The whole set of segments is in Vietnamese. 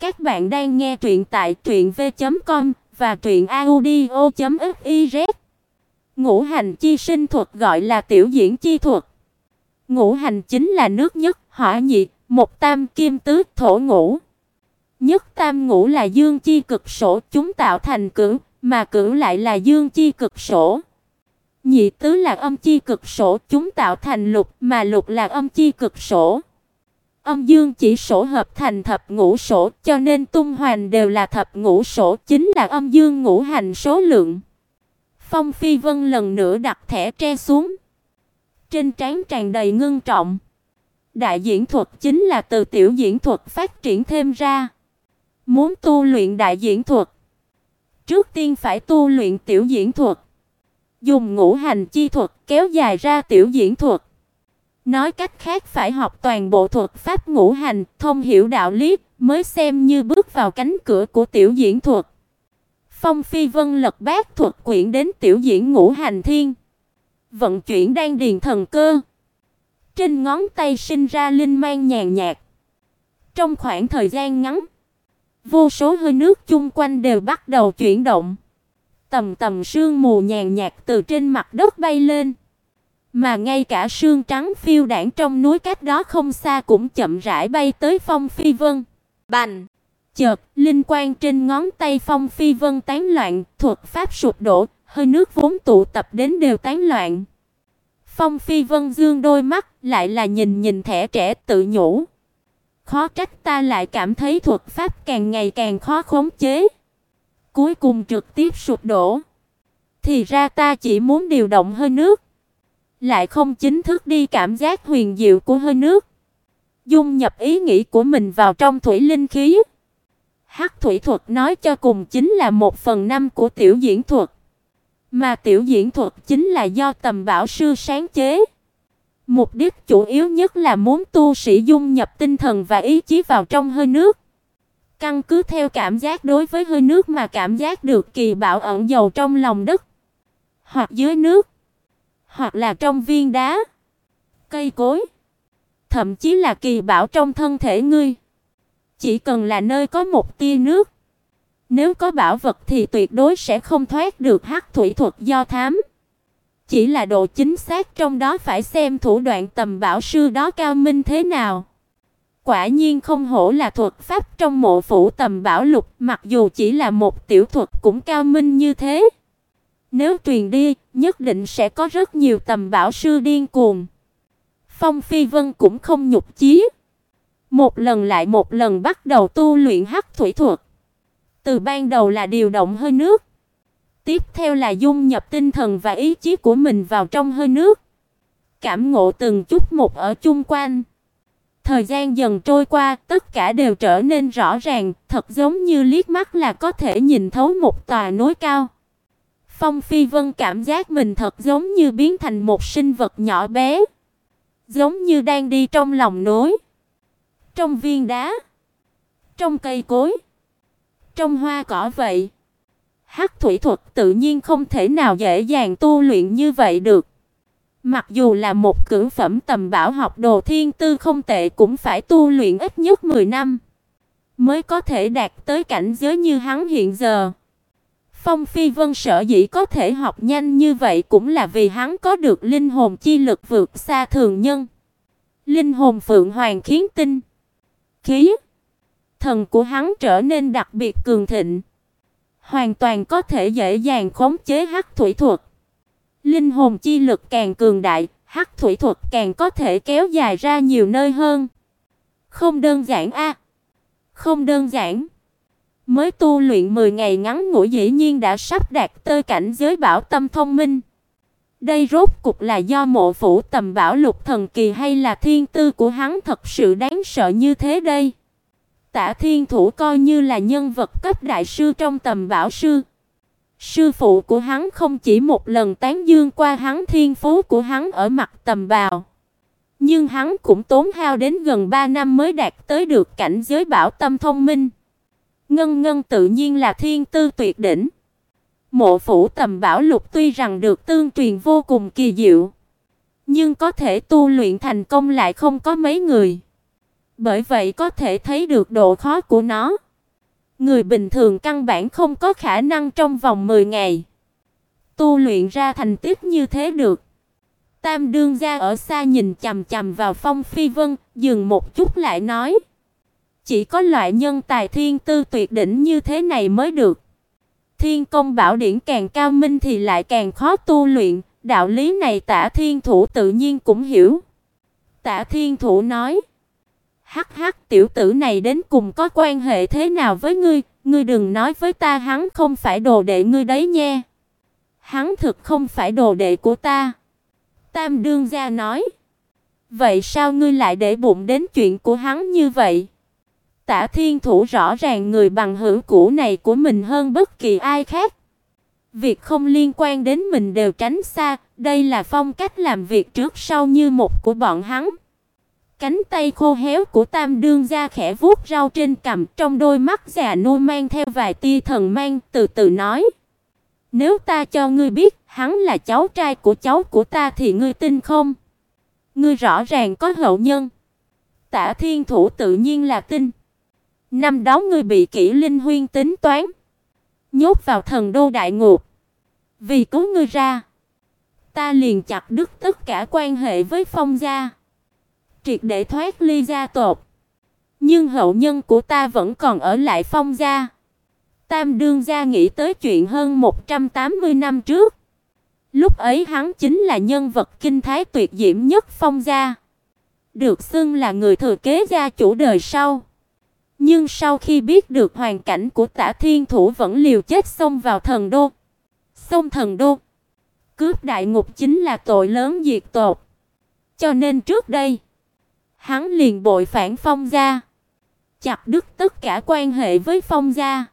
Các bạn đang nghe truyện tại truyệnv.com và truyệnaudio.fiz. Ngũ hành chi sinh thuật gọi là tiểu diễn chi thuật. Ngũ hành chính là nước nhất, hỏa nhị, một tam kim tứ thổ ngũ. Nhất tam ngũ là dương chi cực sổ, chúng tạo thành cửu, mà cửu lại là dương chi cực sổ. Nhị tứ là âm chi cực sổ, chúng tạo thành lục, mà lục là âm chi cực sổ. Âm dương chỉ sổ hợp thành thập ngũ sổ, cho nên tung hoành đều là thập ngũ sổ, chính là âm dương ngũ hành số lượng. Phong Phi Vân lần nữa đặt thẻ tre xuống. Trên trán tràn đầy ngưng trọng. Đại diễn thuật chính là từ tiểu diễn thuật phát triển thêm ra. Muốn tu luyện đại diễn thuật, trước tiên phải tu luyện tiểu diễn thuật. Dùng ngũ hành chi thuật kéo dài ra tiểu diễn thuật. Nói cách khác phải học toàn bộ thuật pháp ngũ hành, thông hiểu đạo lý mới xem như bước vào cánh cửa của tiểu diễn thuật. Phong Phi Vân lật bát thuật quyển đến tiểu diễn ngũ hành thiên, vận chuyển đang điền thần cơ. Trên ngón tay sinh ra linh mang nhàn nhạt. Trong khoảng thời gian ngắn, vô số hơi nước chung quanh đều bắt đầu chuyển động. Tầm tầm sương mù nhàn nhạt từ trên mặt đất bay lên. Mà ngay cả sương trắng phiêu đãng trong núi cách đó không xa cũng chậm rãi bay tới Phong Phi Vân. Bành! Chợt, linh quang trên ngón tay Phong Phi Vân tán loạn, thuật pháp sụp đổ, hơi nước vốn tụ tập đến đều tán loạn. Phong Phi Vân dương đôi mắt, lại là nhìn nhìn thẻ trẻ tự nhủ. Khó trách ta lại cảm thấy thuật pháp càng ngày càng khó khống chế. Cuối cùng trực tiếp sụp đổ. Thì ra ta chỉ muốn điều động hơi nước lại không chính thức đi cảm giác huyền diệu của hơi nước, dung nhập ý nghĩ của mình vào trong thủy linh khí. Hắc thủy thuật nói cho cùng chính là một phần năm của tiểu diễn thuật, mà tiểu diễn thuật chính là do Tầm Bảo sư sáng chế. Mục đích chủ yếu nhất là muốn tu sĩ dung nhập tinh thần và ý chí vào trong hơi nước. Căn cứ theo cảm giác đối với hơi nước mà cảm giác được kỳ bảo ẩn dầu trong lòng đất hoặc dưới nước hoặc là trong viên đá, cây cối, thậm chí là kỳ bảo trong thân thể ngươi. Chỉ cần là nơi có một tia nước, nếu có bảo vật thì tuyệt đối sẽ không thoát được hắc thủy thuật do thám. Chỉ là độ chính xác trong đó phải xem thủ đoạn tầm bảo sư đó cao minh thế nào. Quả nhiên không hổ là thuật pháp trong mộ phủ tầm bảo lục, mặc dù chỉ là một tiểu thuật cũng cao minh như thế. Nếu truyền đi, nhất định sẽ có rất nhiều tầm bảo sư điên cuồng. Phong Phi Vân cũng không nhục chí, một lần lại một lần bắt đầu tu luyện hắc thủy thuật. Từ ban đầu là điều động hơi nước, tiếp theo là dung nhập tinh thần và ý chí của mình vào trong hơi nước, cảm ngộ từng chút một ở chung quanh. Thời gian dần trôi qua, tất cả đều trở nên rõ ràng, thật giống như liếc mắt là có thể nhìn thấu một tòa núi cao. Phong Phi Vân cảm giác mình thật giống như biến thành một sinh vật nhỏ bé, giống như đang đi trong lòng núi, trong viên đá, trong cây cối, trong hoa cỏ vậy. Hắc thủy thuật tự nhiên không thể nào dễ dàng tu luyện như vậy được. Mặc dù là một cử phẩm tầm bảo học đồ thiên tư không tệ cũng phải tu luyện ít nhất 10 năm mới có thể đạt tới cảnh giới như hắn hiện giờ. Phong Phi Vân sở dĩ có thể học nhanh như vậy cũng là vì hắn có được linh hồn chi lực vượt xa thường nhân. Linh hồn Phượng Hoàng khiến tinh, khí, thần của hắn trở nên đặc biệt cường thịnh, hoàn toàn có thể dễ dàng khống chế hắc thủy thuật. Linh hồn chi lực càng cường đại, hắc thủy thuật càng có thể kéo dài ra nhiều nơi hơn. Không đơn giản a. không đơn giản. Mới tu luyện 10 ngày ngắn ngủi dĩ nhiên đã sắp đạt tới cảnh giới bảo tâm thông minh. Đây rốt cục là do mộ phủ tầm bảo lục thần kỳ hay là thiên tư của hắn thật sự đáng sợ như thế đây? Tả Thiên Thủ coi như là nhân vật cấp đại sư trong tầm bảo sư. Sư phụ của hắn không chỉ một lần tán dương qua hắn thiên phú của hắn ở mặt tầm bào, nhưng hắn cũng tốn hao đến gần 3 năm mới đạt tới được cảnh giới bảo tâm thông minh. Ngân Ngân tự nhiên là thiên tư tuyệt đỉnh. Mộ phủ tầm bảo lục tuy rằng được tương truyền vô cùng kỳ diệu, nhưng có thể tu luyện thành công lại không có mấy người. Bởi vậy có thể thấy được độ khó của nó. Người bình thường căn bản không có khả năng trong vòng 10 ngày tu luyện ra thành tích như thế được. Tam đương gia ở xa nhìn chằm chằm vào Phong Phi Vân, dừng một chút lại nói: "Chỉ có loại nhân tài thiên tư tuyệt đỉnh như thế này mới được. Thiên công bảo điển càng cao minh thì lại càng khó tu luyện, đạo lý này Tả Thiên Thủ tự nhiên cũng hiểu." Tả Thiên Thủ nói: "Hắc hắc, tiểu tử này đến cùng có quan hệ thế nào với ngươi, ngươi đừng nói với ta hắn không phải đồ đệ ngươi đấy nha." Hắn thực không phải đồ đệ của ta. Tam đương gia nói. Vậy sao ngươi lại để bụng đến chuyện của hắn như vậy? Tả Thiên Thủ rõ ràng người bằng hữu cũ này của mình hơn bất kỳ ai khác. Việc không liên quan đến mình đều tránh xa, đây là phong cách làm việc trước sau như một của bọn hắn. Cánh tay khô héo của Tam đương gia khẽ vuốt rau trên cằm, trong đôi mắt già nua mang theo vài tia thần mang, từ từ nói: nếu ta cho ngươi biết, hắn là cháu trai của cháu của ta thì ngươi tin không? Ngươi rõ ràng có hậu nhân. Tả Thiên Thủ tự nhiên là tin. Năm đó ngươi bị Kỷ Linh Huyên tính toán, nhốt vào thần đô đại ngục. Vì cứu ngươi ra, ta liền chặt đứt tất cả quan hệ với Phong gia, triệt để thoát ly gia tộc. Nhưng hậu nhân của ta vẫn còn ở lại Phong gia. Tam đương gia nghĩ tới chuyện hơn 180 năm trước. Lúc ấy hắn chính là nhân vật kinh thái tuyệt diễm nhất phong gia, được xưng là người thừa kế gia chủ đời sau. Nhưng sau khi biết được hoàn cảnh của Tả Thiên Thủ vẫn liều chết xông vào thần đô. Xông thần đô, cướp đại ngục chính là tội lớn diệt tộc. Cho nên trước đây, hắn liền bội phản Phong gia, chặt đứt tất cả quan hệ với Phong gia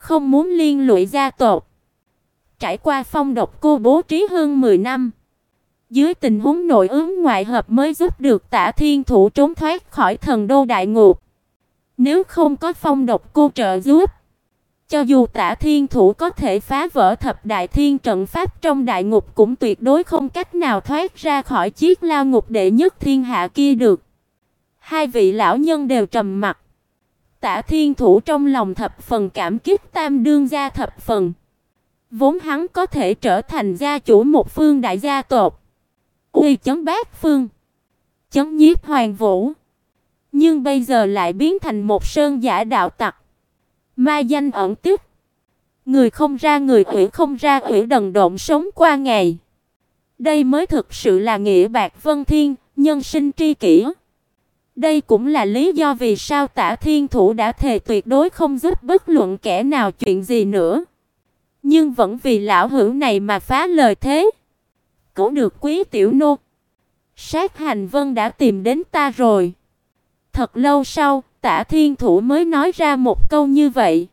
không muốn liên lụy gia tộc. Trải qua phong độc cô bố trí hơn 10 năm, dưới tình huống nội ứng ngoại hợp mới giúp được Tả Thiên Thủ trốn thoát khỏi thần đô đại ngục. Nếu không có phong độc cô trợ giúp, cho dù Tả Thiên Thủ có thể phá vỡ thập đại thiên trận pháp trong đại ngục cũng tuyệt đối không cách nào thoát ra khỏi chiếc lao ngục đệ nhất thiên hạ kia được. Hai vị lão nhân đều trầm mặt. Tả Thiên Thủ trong lòng thập phần cảm kích Tam đương gia thập phần. Vốn hắn có thể trở thành gia chủ một phương đại gia tộc. Uy chấn bát phương, chấn nhiếp hoàng vũ. Nhưng bây giờ lại biến thành một sơn giả đạo tặc. Ma danh ẩn tích. Người không ra người ủy không ra ủy đần độn sống qua ngày. Đây mới thực sự là nghĩa bạc vân thiên, nhân sinh tri kỷ. Đây cũng là lý do vì sao Tả Thiên Thủ đã thề tuyệt đối không giúp bất luận kẻ nào chuyện gì nữa. Nhưng vẫn vì lão hữu này mà phá lời thế. Cứu được quý tiểu nô. Sát hành vân đã tìm đến ta rồi. Thật lâu sau, Tả Thiên Thủ mới nói ra một câu như vậy.